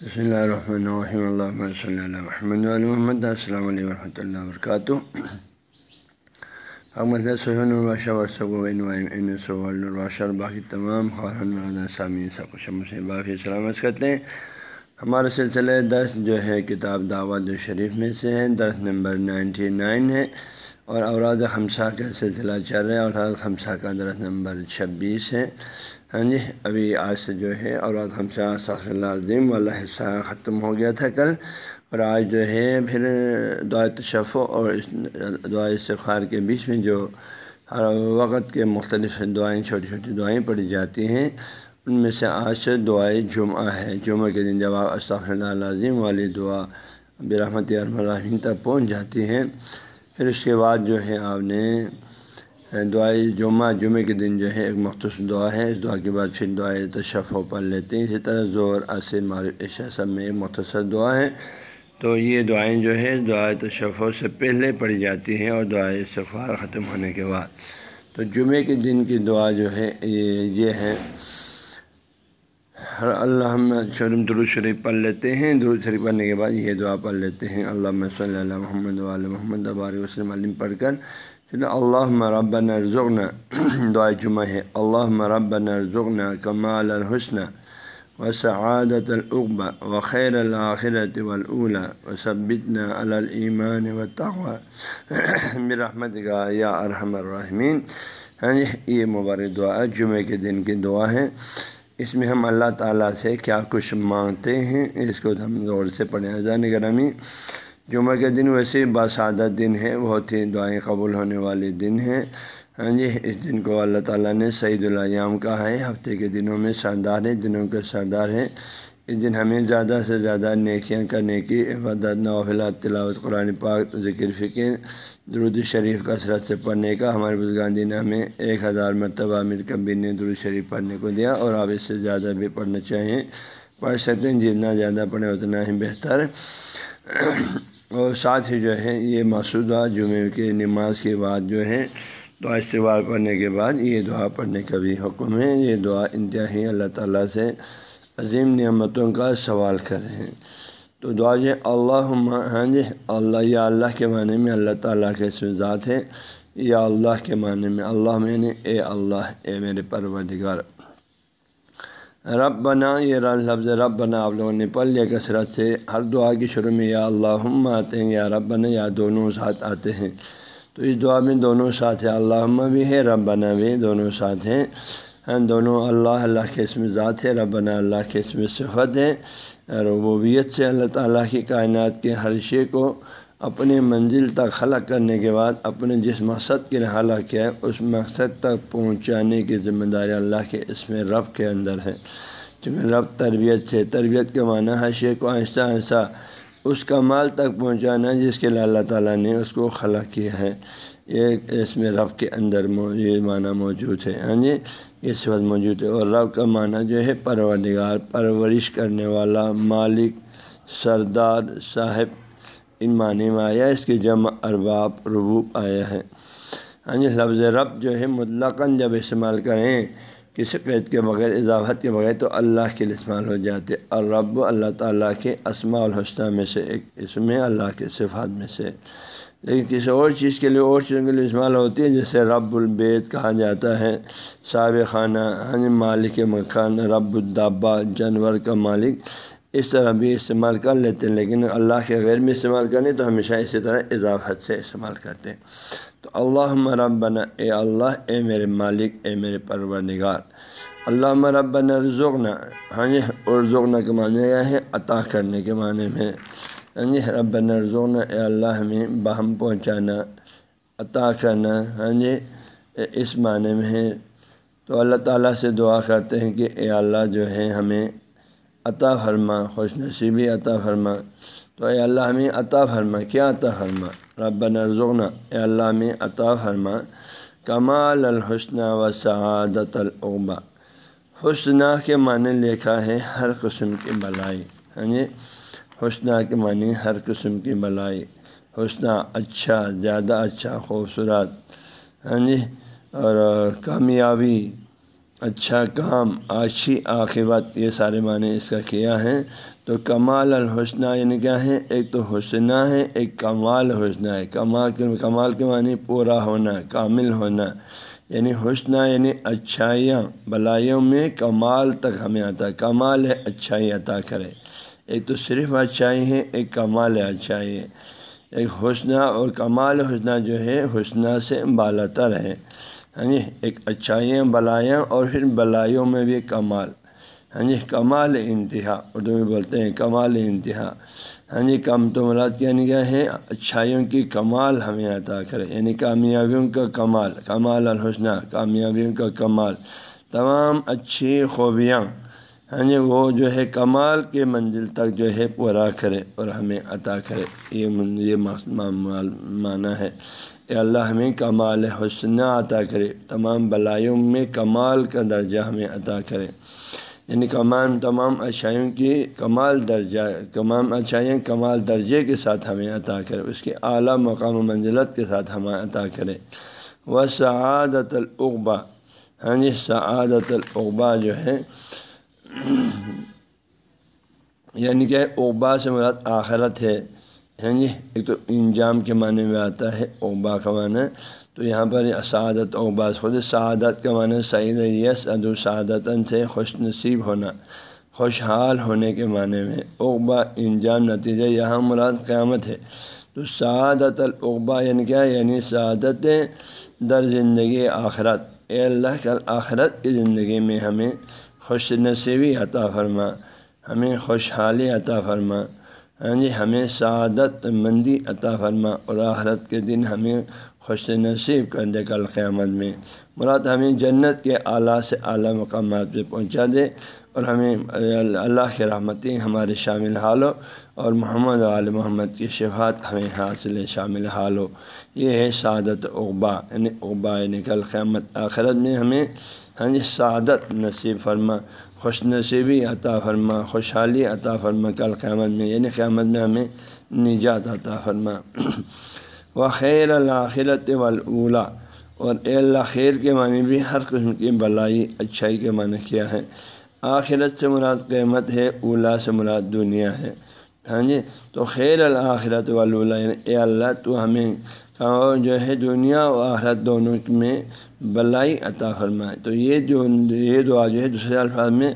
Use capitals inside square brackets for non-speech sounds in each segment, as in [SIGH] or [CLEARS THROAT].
بسم اللہ الرحمن الرحیم اللہ صلی اللہ محمد علیہ محمد السلام علیکم ورحمۃ اللہ وبرکاتہ محمد سہن الباشہ ورثہ باقی تمام خارن سامعین سب کچھ سے باقی سلامت کرتے ہیں ہمارا سلسلہ درس جو ہے کتاب دعوت شریف میں سے ہے درس نمبر نائنٹی نائن ہے اور اوراد خمسہ کا سلسلہ چل رہا ہے۔ اور خمسہ کا درس نمبر چھبیس ہے۔ ہاں جی ابھی آج سے جو ہے اوراد خمسہ سخ اللہ والا حصہ ختم ہو گیا تھا کل۔ اور آج جو ہے پھر دعا تشف اور دعا استخار کے بیچ میں جو ہر وقت کے مختلف دعائیں، چھوٹی چھوٹی دعائیں پڑھی جاتی ہیں، ان میں سے آج سے دعائیں جمعہ ہے۔ جمعہ کے دن جب آپ استغفر اللہ عظیم والی دعا برحمت الرحمین تک پہنچ جاتی ہیں۔ پھر اس کے بعد جو ہے آپ نے دعائیں جمعہ جمعہ کے دن جو ہے ایک مختصر دعا ہے۔ اس دعا کے بعد پھر دعائیں تشف پڑھ لیتے ہیں۔ اسی طرح زور عصر معروف عشاء سب میں ایک مختصر دعا ہے۔ تو یہ دعائیں جو ہے دعائیں تشفوں سے پہلے پڑھی جاتی ہیں اور دعائیں استغفار ختم ہونے کے بعد۔ تو جمعے کے دن کی دعا جو ہے یہ ہے۔ ہر اللہ شرم درو شریف پڑھ لیتے ہیں۔ درو شریف پڑھنے کے بعد یہ دعا پڑھ لیتے ہیں۔ اللہ صلی اللہ محمد علیہ محمد ابار وسلم علم پڑھ کر۔ پھر اللہ مرب نرزغن دعا جمعہ ہے۔ اللہ مرب نرزغن کمال الحسن و سعادت العقبہ و خیر الآخرت ولاولا و صبتن المان و تغوا برحمت کا یا ارحم الرحمین ہاں جی، یہ مبارک دعا جمعہ کے دن کی دعا ہے۔ اس میں ہم اللہ تعالیٰ سے کیا کچھ مانگتے ہیں، اس کو ہم غور سے پڑھیں۔ اذان گرامی جمعہ کے دن ویسے باسعادت دن ہے، بہت ہی دعائیں قبول ہونے والے دن ہیں۔ ہاں جی اس دن کو اللہ تعالیٰ نے سعید الیام کہا ہے۔ ہفتے کے دنوں میں سردار ہے دنوں کے سردار ہیں۔ اس دن ہمیں زیادہ سے زیادہ نیکیاں کرنے کی عبادت نوافلات تلاوت، قرآن پاک، ذکر فکر درود شریف کثرت سے پڑھنے کا ہمارے بزرگاندھی نے ہمیں ایک ہزار مرتبہ میر کبیر نے درود شریف پڑھنے کو دیا اور آپ اس سے زیادہ بھی پڑھنا چاہیں پڑھ سکتے ہیں، جتنا زیادہ پڑھیں اتنا ہی بہتر۔ اور ساتھ ہی جو ہے، یہ مسودہ جمعے کی نماز کے بعد جو ہے، دعا استعمال پڑھنے کے بعد یہ دعا پڑھنے کا بھی حکم ہے۔ یہ دعا انتہائی اللہ تعالیٰ سے عظیم نعمتوں کا سوال کریں تو دعا جی اللہ ہاں جی اللہ یا اللہ کے معنی میں اللہ تعالیٰ کے ذات ہے یا اللہ کے معنی میں اللہ میں نے۔ اے اللہ، اے میرے پروردگار۔ رب بنا یہ لفظ رب بنا آپ لوگوں نے پڑھ لیا کثرت سے۔ ہر دعا کی شروع میں یا اللہ آتے ہیں، یا رب بنا یا دونوں ساتھ آتے ہیں۔ تو اس دعا میں دونوں ساتھ ہیں۔ اللہ بھی ہے رب بنا بھی دونوں ساتھ ہیں۔ ہاں، دونوں اللہ اللہ کے اسم ذات ہے رب بنا اللہ کے اسم صفت ہے ربوبیت سے اللہ تعالیٰ کی کائنات کے ہر شے کو اپنے منزل تک خلق کرنے کے بعد اپنے جس مقصد کے لیے حلق کیا ہے، اس مقصد تک پہنچانے کی ذمہ داری اللہ کے اس میں رب کے اندر ہے۔ چونکہ رب تربیت سے، تربیت کے معنی ہر شے کو آہستہ آہستہ اس کمال تک پہنچانا جس کے لیے اللہ تعالیٰ نے اس کو خلق کیا ہے۔ یہ اس میں رب کے اندر یہ معنی موجود ہے۔ ہاں جی؟ یہ صفت موجود ہے۔ اور رب کا معنی جو ہے پروردگار، پرورش کرنے والا، مالک، سردار، صاحب ان معنی میں آیا۔ اس کی جمع ارباب ربوب آیا ہے۔ ہاں جی لفظ رب جو ہے مطلقاً جب استعمال کریں کسی قید کے بغیر، اضافت کے بغیر تو اللہ کے لیے استعمال ہو جاتے۔ اور رب اللہ تعالیٰ کے اسماع الحسنہ میں سے ایک اسم ہے اللہ کے صفات میں سے۔ لیکن کسی اور چیز کے لیے اور چیزوں کے لیے استعمال ہوتی ہے، جیسے رب البیت کہا جاتا ہے صاب خانہ ہاں مالک مکان، رب الدابا جانور کا مالک، اس طرح بھی استعمال کر لیتے ہیں، لیکن اللہ کے غیر میں استعمال کریں تو ہمیشہ اسی طرح اضافت سے استعمال کرتے ہیں۔ تو اللہ مربنا اے اللہ، اے میرے مالک، اے میرے پرورنگار اللہ مربنا رزغنا ہاں یعنی اور ذغنا کے معنی یہ ہے، عطا کرنے کے معنی میں ہاں جی رب نرزون اے اللہ ہمیں باہم پہنچانا عطا کرنا ہاں جی اس معنی میں ہے تو اللہ تعالیٰ سے دعا کرتے ہیں کہ اے اللہ جو ہے ہمیں عطا فرما، خوش نصیبی عطا فرما۔ تو اے اللہ ہمیں عطا فرما، کیا عطا فرما؟ رب نرزغنا اے اللہ ہمیں عطا فرما۔ کمال الحسن و سعادت العبا حسنہ کے معنی لکھا ہے ہر قسم کی بلائی ہاں جی حسنہ کے معنی ہر قسم کی بلائی۔ حسنہ اچھا زیادہ اچھا خوبصورت ہاں جی؟ اور کامیابی اچھا کام، اچھی عاقبت یہ سارے معنی اس کا کیا ہے تو کمال الحسنہ یعنی کیا ہے ایک تو حسنہ ہے، ایک کمال حسنہ ہے۔ کمال کے کمال کے معنی پورا ہونا، کامل ہونا۔ یعنی حسنہ یعنی اچھائیاں، بلائیوں میں کمال تک ہمیں آتا ہے کمال ہے، اچھائی عطا کرے۔ ایک تو صرف اچھائی ہے، ایک کمال اچھائی ہے۔ ایک حسنہ اور کمال حسنہ جو ہے، حسنہ سے بالا تر ہے۔ ہاں جی ایک اچھائیاں بلایاں اور پھر بلائیوں میں بھی کمال۔ ہاں جی کمال انتہا، اردو میں بولتے ہیں کمال انتہا۔ ہاں جی کم تو مراد کیا نہیں کیا ہے، اچھائیوں کی کمال ہمیں عطا کرے۔ یعنی کامیابیوں کا کمال کمال الحسنہ، کامیابیوں کا کمال۔ تمام اچھی خوبیاں ہاں جی وہ جو ہے کمال کے منزل تک جو ہے پورا کرے اور ہمیں عطا کرے، یہ یہ معنی ہے۔ کہ اللہ، ہمیں کمال حسنہ عطا کرے، تمام بلائیوں میں کمال کا درجہ ہمیں عطا کرے۔ یعنی کمان تمام اچھائیوں کی کمال درجہ، تمام اچھائیاں کمال درجے کے ساتھ ہمیں عطا کرے، اس کے اعلیٰ مقام و منزلت کے ساتھ ہمیں عطا کرے۔ وہ یعنی سعادت العقبہ ہاں جی سعادت العقبہ جو ہے [CLEARS THROAT] یعنی کہ اقبا سے مراد آخرت ہے ہاں جی ایک تو انجام کے معنی میں آتا ہے اقبا کا معنی۔ تو یہاں پر سعادت اقبا خود سعادت کا معنی سعید یس، ادو، سعادتاً سے خوش نصیب ہونا، خوشحال ہونے کے معنی میں۔ اقبا انجام نتیجہ یہاں مراد قیامت ہے۔ تو سعادت العقبہ یعنی کیا؟ یعنی سعادت در زندگی آخرت۔ اے اللہ کر آخرت کی زندگی میں ہمیں خوش نصیبی عطا فرما، ہمیں خوشحالی عطا فرما۔ ہاں جی ہمیں سعادت مندی عطا فرما۔ اور آخرت کے دن ہمیں خوش نصیب کر دے کل قیامت میں۔ مراد ہمیں جنت کے اعلیٰ سے اعلیٰ مقامات پہ پہنچا دے۔ اور ہمیں اللہ کے رحمتیں ہمارے شامل حال ہو۔ اور محمد عال محمد کی شفات ہمیں حاصل شامل حال ہو۔ یہ ہے سعادت اقبا یعنی اقبا یعنی کل قیامت آخرت میں ہمیں ہاں جی سعادت نصیب فرما، خوش نصیبی عطا فرما، خوشحالی عطا فرما، کل قیامت میں یعنی قیامت میں ہمیں نجات عطا فرما۔ [CLEARS THROAT] و خیر الآخرت ولا اور اے اللہ، خیر کے معنی بھی ہر قسم کی بلائی، اچھائی کے معنی کیا ہے۔ آخرت سے مراد قیمت ہے اولا سے مراد دنیا ہے۔ ہاں جی تو خیر الآخرت ولا یعنی اے اللہ، تو ہمیں جو ہے دنیا و آخرت دونوں میں بلائی عطا فرمائے۔ تو یہ جو یہ دعا جو ہے دوسرے الفاظ میں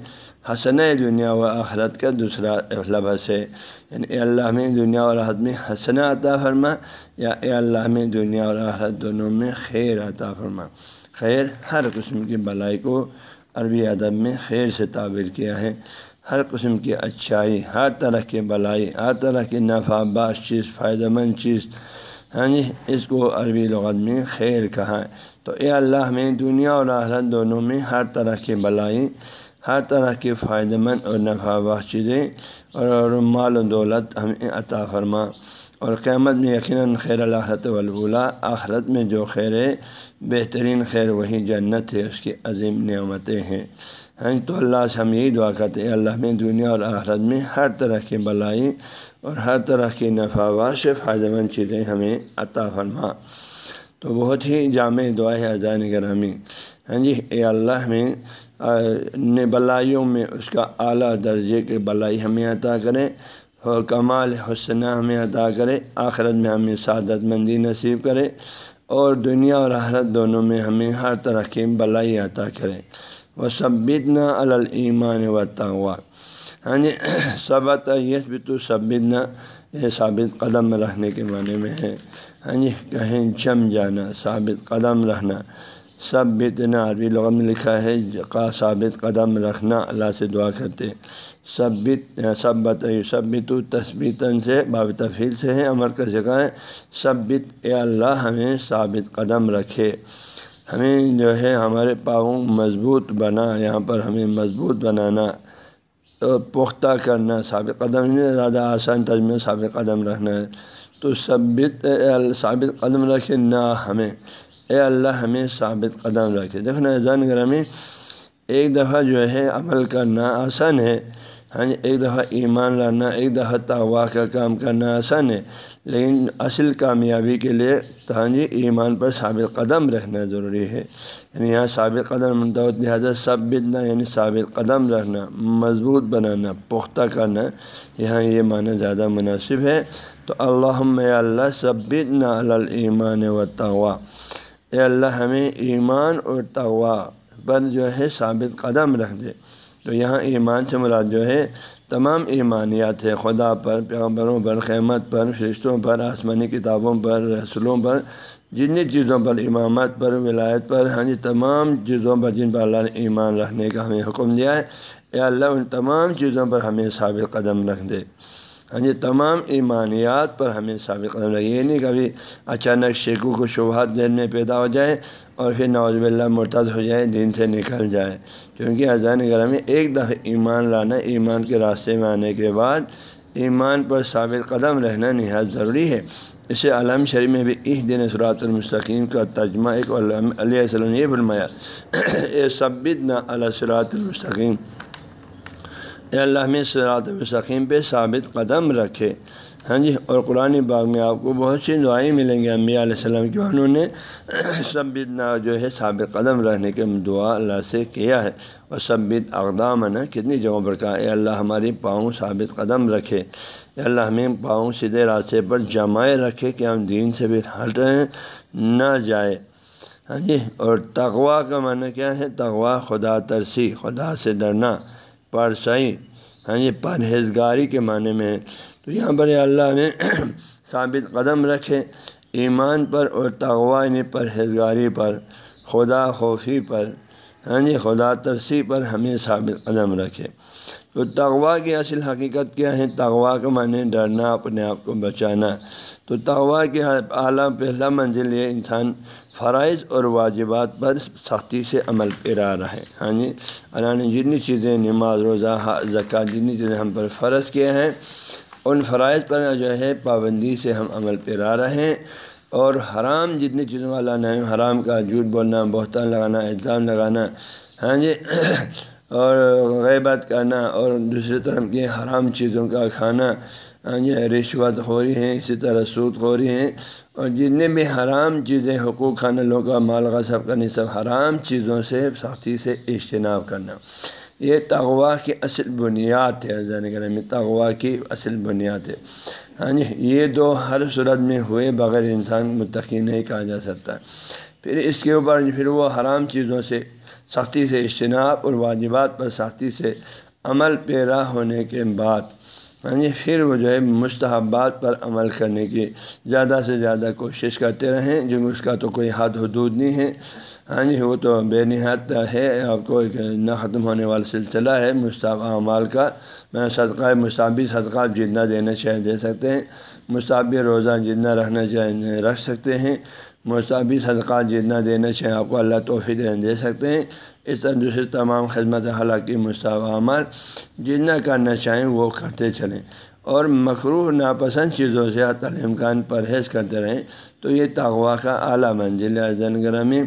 حسن دنیا و آخرت کا دوسرا لفظ ہے۔ یعنی اے اللہ میں دنیا اور آخرت میں حسن عطا فرما یا اے اللہ میں دنیا اور آخرت دونوں میں خیر عطا فرما۔ خیر ہر قسم کی بلائی کو عربی ادب میں خیر سے تعبیر کیا ہے۔ ہر قسم کی اچھائی، ہر طرح کی بلائی، ہر طرح کی نفع باش چیز، فائدہ مند چیز ہاں جی اس کو عربی لغت میں خیر کہا ہے۔ تو اے اللہ، میں دنیا اور آخرت دونوں میں ہر طرح کی بلائی، ہر طرح کی فائدہ مند اور نفع بخش چیزیں اور مال و دولت ہمیں عطا فرما۔ اور قیامت میں یقیناً خیر الحرت ولا آخرت میں جو خیر ہے، بہترین خیر وہی جنت ہے، اس کی عظیم نعمتیں ہیں۔ ہاں تو اللہ سے ہم یہی دعا کرتے ہیں اللہ، میں دنیا اور آخرت میں ہر طرح کی بلائی اور ہر طرح کی نفع واش فائدہ مند چیزیں ہمیں عطا فرما۔ تو بہت ہی جامع دعا ہے اذان گرامی۔ ہاں جی اے اللہ میں نے بلائیوں میں اس کا اعلیٰ درجے کے بلائی ہمیں عطا کریں اور کمال حسنہ ہمیں عطا کرے۔ آخرت میں ہمیں سعادت مندی نصیب کرے اور دنیا اور آخرت دونوں میں ہمیں ہر طرح کی بلائی عطا کرے۔ وہ سبت نہ المان و تغوا ہاں جی صبت یس بھی تو سبت یہ ثابت قدم رہنے کے معنی میں ہے۔ ہاں جی کہیں جم جانا، ثابت قدم رہنا سب بتنا عربی لغت میں لکھا ہے، کا ثابت قدم رکھنا، اللہ سے دعا کرتے۔ سب سب بت سب بتو تصبیتاً سے، باب تفیل سے ہے عمر کا جگہ ہے۔ سب بت اے اللہ، ہمیں ثابت قدم رکھے۔ ہمیں جو ہے، ہمارے پاؤں مضبوط بنا، یہاں پر ہمیں مضبوط بنانا۔ پختہ کرنا ثابت قدم نہیں، زیادہ آسان تجمہ ثابت قدم رکھنا ہے۔ تو ثبت ثابت قدم رکھے نہ ہمیں۔ اے اللہ، ہمیں ثابت قدم رکھے۔ دیکھو نا زن گرمی ایک دفعہ جو ہے عمل کرنا آسان ہے۔ ہاں جی ایک دفعہ ایمان لانا، ایک دفعہ تغوا کا کام کرنا آسان ہے، لیکن اصل کامیابی کے لیے ہاں جی ایمان پر ثابت قدم رہنا ضروری ہے۔ یعنی یہاں ثابت قدم لہٰذا سب بدنا یعنی ثابت قدم رہنا، مضبوط بنانا، پختہ کرنا، یہاں یہ معنی زیادہ مناسب ہے۔ تو اللہ اللہ سب بدنا المان و تغوا اے اللہ، ہمیں ایمان اور تغوا پر جو ہے ثابت قدم رکھ دے۔ تو یہاں ایمان سے مراد جو ہے، تمام ایمانیات ہے، خدا پر، پیغمبروں پر، خیمت پر، فرشتوں پر، آسمانی کتابوں پر، رسولوں پر جتنی چیزوں پر امامت پر، ولایت پر ہاں جی تمام چیزوں پر جن پر اللہ نے ایمان رکھنے کا ہمیں حکم دیا ہے۔ اے اللہ، ان تمام چیزوں پر ہمیں ثابت قدم رکھ دے۔ ہاں جی تمام ایمانیات پر ہمیں ثابت قدم رکھے یہ نہیں کبھی اچانک شیخوں کو شبہات دین میں پیدا ہو جائے اور پھر نواز اللہ مرتد ہو جائے، دین سے نکل جائے۔ کیونکہ اذان گرہ میں ایک دفعہ ایمان لانا، ایمان کے راستے میں آنے کے بعد ایمان پر ثابت قدم رہنا نہایت ضروری ہے۔ اسے علام شریف میں بھی اس دن سرات المستقیم کا ترجمہ ایک علیہ السلام نے یہ فرمایا، اے سبت نہ اللہ سرات المستقیم۔ اے اللہ میں سرات المستقیم پہ ثابت قدم رکھے۔ ہاں جی اور قرآن باغ میں آپ کو بہت سی دعائیں ملیں گے امبیا علیہ السلام کی، انہوں نے سب بدنا جو ہے ثابت قدم رہنے کے دعا اللہ سے کیا ہے۔ اور سب بد اقدام نا کتنی جگہوں پر کہا، اے اللہ ہماری پاؤں ثابت قدم رکھے۔ اے اللہ ہمیں پاؤں سیدھے راستے پر جمائے رکھے کہ ہم دین سے بھی ہٹ رہے نہ جائے۔ ہاں جی اور تغوا کا معنی کیا ہے؟ تغوا خدا ترسی، خدا سے ڈرنا، پرسائی۔ ہاں جی پرہیزگاری کے معنی میں تو یہاں پر اللہ نے [CLEARS THROAT] ثابت قدم رکھے ایمان پر اور تغوانی یعنی پرہیزگاری پر، خدا خوفی پر۔ ہاں جی خدا ترسی پر ہمیں ثابت قدم رکھے۔ تو تغوا کی اصل حقیقت کیا ہے؟ تغوا کا معنی ڈرنا، اپنے آپ کو بچانا۔ تو تغوا کے اعلیٰ پہلا منزل یہ انسان فرائض اور واجبات پر سختی سے عمل پیرا رہا ہے۔ ہاں جی؟ اللہ نے جتنی چیزیں نماز، روزہ زکوٰۃ، جتنی چیزیں ہم پر فرض کیے ہیں، ان فرائض پر جو ہے پابندی سے ہم عمل پیرا رہے ہیں۔ اور حرام جتنی چیزوں والا نہیں، حرام کا جھوٹ بولنا، بہتان لگانا، الزام لگانا۔ ہاں جی؟ اور غیبت کرنا اور دوسری طرف کی حرام چیزوں کا کھانا ہاں جی رشوت ہو رہی ہیں، اسی طرح سود ہو رہی ہیں۔ اور جتنے بھی حرام چیزیں حقوق خانہ لوگوں کا مال غصب کرنے سب حرام چیزوں سے سختی سے اجتناب کرنا۔ یہ تغوا کی اصل بنیاد ہے زین میں تغوا کی اصل بنیاد ہے۔ ہاں جی یہ دو ہر صورت میں ہوئے بغیر انسان متقی نہیں کہا جا سکتا۔ پھر اس کے اوپر پھر وہ حرام چیزوں سے سختی سے اجتناب اور واجبات پر سختی سے عمل پیرا ہونے کے بعد ہاں جی پھر وہ جو ہے مستحبات پر عمل کرنے کی زیادہ سے زیادہ کوشش کرتے رہیں، جو اس کا تو کوئی حد حدود نہیں ہے۔ ہاں جی وہ تو بے نہایت ہے، آپ کو ایک نہ ختم ہونے والا سلسلہ ہے مصطف اعمال کا۔ میں صدقہ مصابی صدقہ جتنا دینا چاہے دے سکتے ہیں مصابی روزہ جتنا رہنا چاہے رکھ سکتے ہیں۔ مصابی صدقہ جتنا دینا چاہیں آپ کو اللہ توفیق دے سکتے ہیں۔ اس طرح دوسری تمام خدمت حالانکہ مصطف اعمال جتنا کرنا چاہیں وہ کرتے چلیں۔ اور مخروح ناپسند چیزوں سے امکان پرہیز کرتے رہیں۔ تو یہ تغوا کا اعلیٰ منزل ہے زن گرامی۔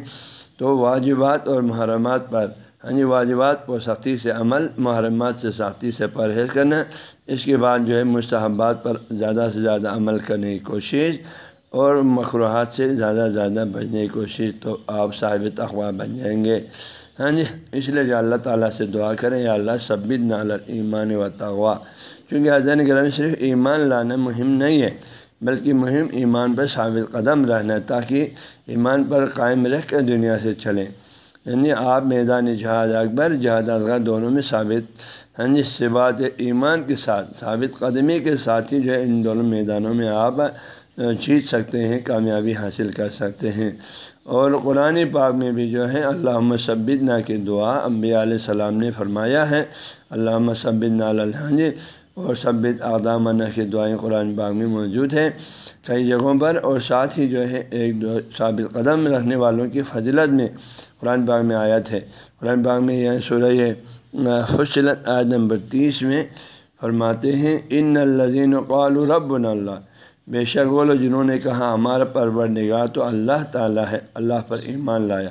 تو واجبات اور محرمات پر ہاں جی واجبات کو سختی سے عمل، محرمات سے سختی سے پرہیز کرنا۔ اس کے بعد جو ہے مستحبات پر زیادہ سے زیادہ عمل کرنے کی کوشش۔ اور مخروحات سے زیادہ سے زیادہ بچنے کی کوشش تو آپ صاحب تخوا بن جائیں گے۔ ہاں جی اس لیے جو اللہ تعالیٰ سے دعا کریں، یا اللہ سبد نال ایمان و تغوا چونکہ حضین گرم صرف ایمان لانا مہم نہیں ہے، بلکہ مہم ایمان پر ثابت قدم رہنا تاکہ ایمان پر قائم رہ کر دنیا سے چلیں۔ یعنی آپ میدان جہاد اکبر جہاد اکبر دونوں میں ثابت۔ ہاں جی صبات ایمان کے ساتھ، ثابت قدمی کے ساتھ ہی جو ہے ان دونوں میدانوں میں آپ جیت سکتے ہیں، کامیابی حاصل کر سکتے ہیں۔ اور قرآن پاک میں بھی جو ہے علامہ نا کی دعا انبیاء علیہ السلام نے فرمایا ہے۔ علامہ نا ہاں اور سبت اقدامانہ کی دعائیں قرآن باغ میں موجود ہیں۔ کئی جگہوں پر اور ساتھ ہی جو ہے، ایک دو ثابت قدم رکھنے والوں کی فضلت میں قرآن باغ میں آیت ہے۔ قرآن باغ میں یہ سورہ فصلت آیت نمبر تیس میں فرماتے ہیں، ان الزین قال رب اللہ بے شک وہ لوگ جنہوں نے کہا ہمارا پرور تو اللہ تعالیٰ ہے، اللہ پر ایمان لایا۔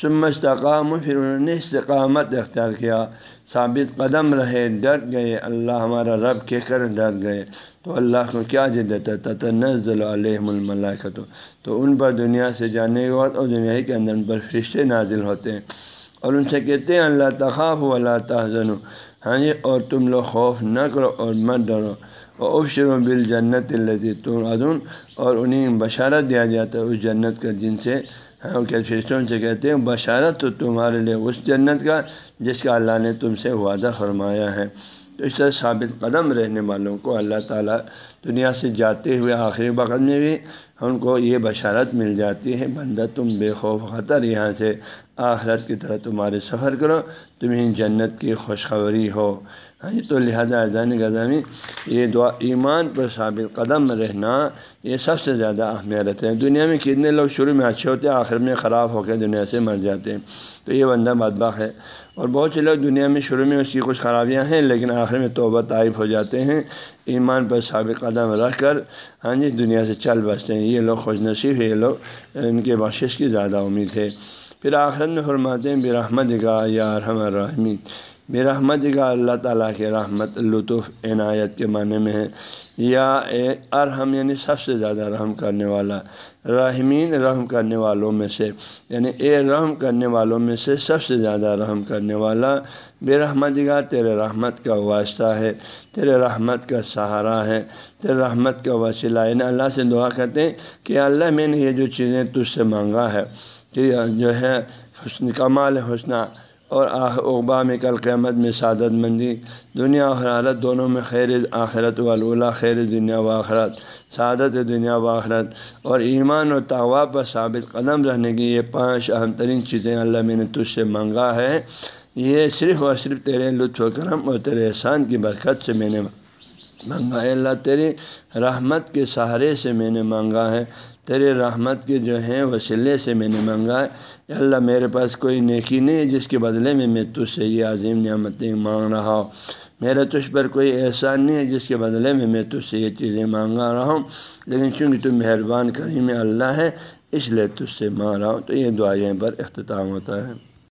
سمستقام پھر انہوں نے استقامت اختیار کیا۔ ثابت قدم رہے، ڈر گئے۔ اللہ ہمارا رب کہہ کر ڈر گئے۔ تو اللہ کو کیا جدت ہے؟ تنزل علیہم الملاکت تو ان پر دنیا سے جانے کے بعد اور دنیا کے اندر ان پر فرشتے نازل ہوتے ہیں۔ اور ان سے کہتے ہیں، اللہ تخاف و اللہ تحزن ہاں جی اور تم لوگ خوف نہ کرو اور مت ڈرو۔ اور افشر و بل جنت التی تم ادن اور انہیں بشارت دیا جاتا ہے اس جنت کا، جن سے ہاں کہ فرشتوں سے کہتے ہیں، بشارت تو تمہارے لیے اس جنت کا، جس کا اللہ نے تم سے وعدہ فرمایا ہے۔ تو اس طرح ثابت قدم رہنے والوں کو اللہ تعالیٰ دنیا سے جاتے ہوئے آخری وقت میں بھی ان کو یہ بشارت مل جاتی ہے، بندہ تم بے خوف خطر یہاں سے آخرت کی طرح تمہارے سفر کرو، تمہیں جنت کی خوشخبری ہو۔ ہاں تو لہٰذا اذان غذامی یہ دعا ایمان پر ثابت قدم رہنا، یہ سب سے زیادہ اہمیت رہتے ہیں دنیا میں کتنے لوگ شروع میں اچھے ہوتے ہیں، آخر میں خراب ہو کے دنیا سے مر جاتے ہیں۔ تو یہ بندہ بدباہ ہے۔ اور بہت سے لوگ دنیا میں شروع میں اس کی کچھ خرابیاں ہیں، لیکن آخر میں توبہ طائف ہو جاتے ہیں۔ ایمان پر ثابت قدم رکھ کر ہاں جی دنیا سے چل بستے ہیں۔ یہ لوگ خوش نصیب ہے یہ لوگ ان کے بخشش کی زیادہ امید ہے۔ پھر آخرت میں فرماتے ہیں برحمت کا یا رحم الرحمین برحمت کا اللہ تعالیٰ کے رحمت لطف عنایت کے معنی میں ہے یا ارحم یعنی سب سے زیادہ رحم کرنے والا رحمین رحم کرنے والوں میں سے یعنی اے رحم کرنے والوں میں سے سب سے زیادہ رحم کرنے والا بے رحمت کا تیرے رحمت کا واسطہ ہے تیرے رحمت کا سہارا ہے تیرے رحمت کا وسیلہ یعنی اللہ سے دعا کرتے ہیں کہ اللہ میں نے یہ جو چیزیں تجھ سے مانگا ہے کہ جو ہے حسن کمال حسنہ اور اقبا میں کل قیامت میں سعادت مندی، دنیا و حرارت دونوں میں خیر، آخرت والا خیر دنیا و آخرت، سعادت دنیا و آخرت اور ایمان و تغوا پر ثابت قدم رہنے کی یہ پانچ اہم ترین چیزیں اللہ میں نے تجھ سے مانگا ہے۔ یہ صرف اور صرف تیرے لطف و کرم اور تیرے احسان کی برکت سے میں نے مانگا ہے۔ اللہ تیرے رحمت کے سہارے سے میں نے مانگا ہے۔ تیرے رحمت کے جو ہیں وسیلے سے میں نے منگا ہے۔ اللہ، میرے پاس کوئی نیکی نہیں ہے جس کے بدلے میں میں تجھ سے یہ عظیم نعمتیں مانگ رہا ہوں۔ میرا تجھ پر کوئی احسان نہیں ہے جس کے بدلے میں میں تجھ سے یہ چیزیں مانگا رہا ہوں۔ لیکن چونکہ تم مہربان کریم اللہ ہے اس لیے تجھ سے مانگ رہا ہوں۔ تو یہ دعائیں پر اختتام ہوتا ہے۔